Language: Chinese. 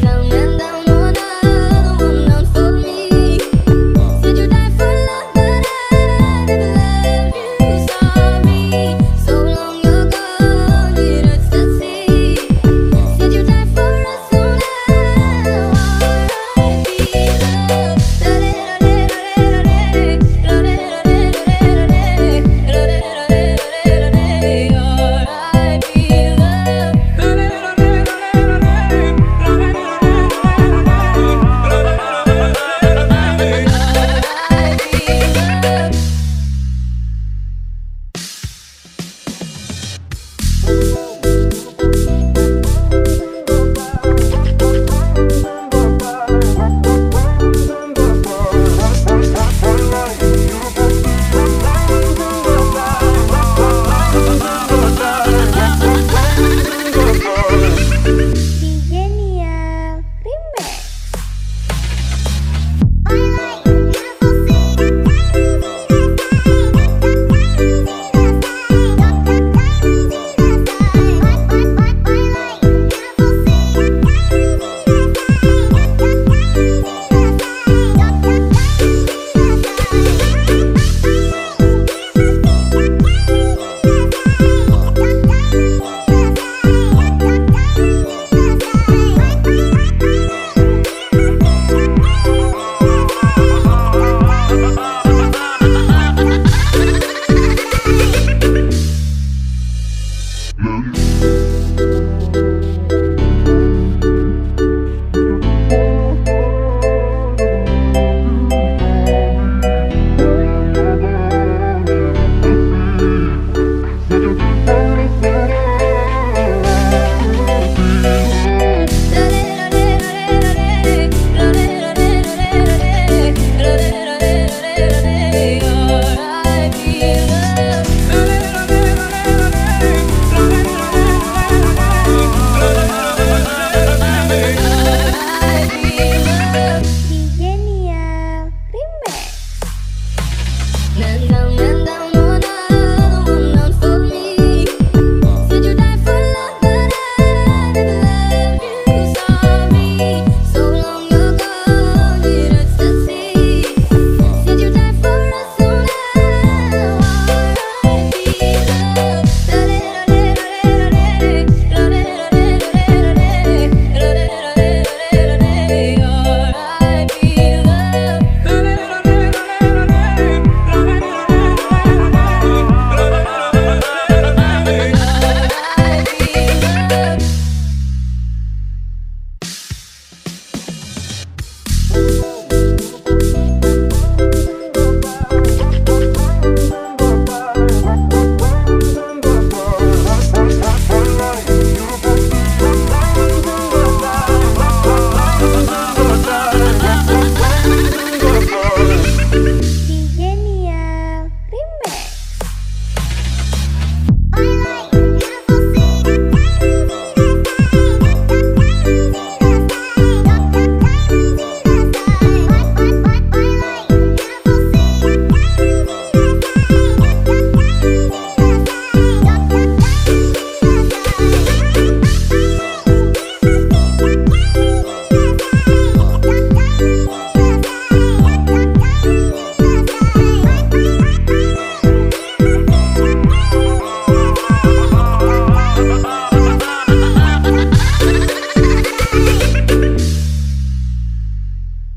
方圆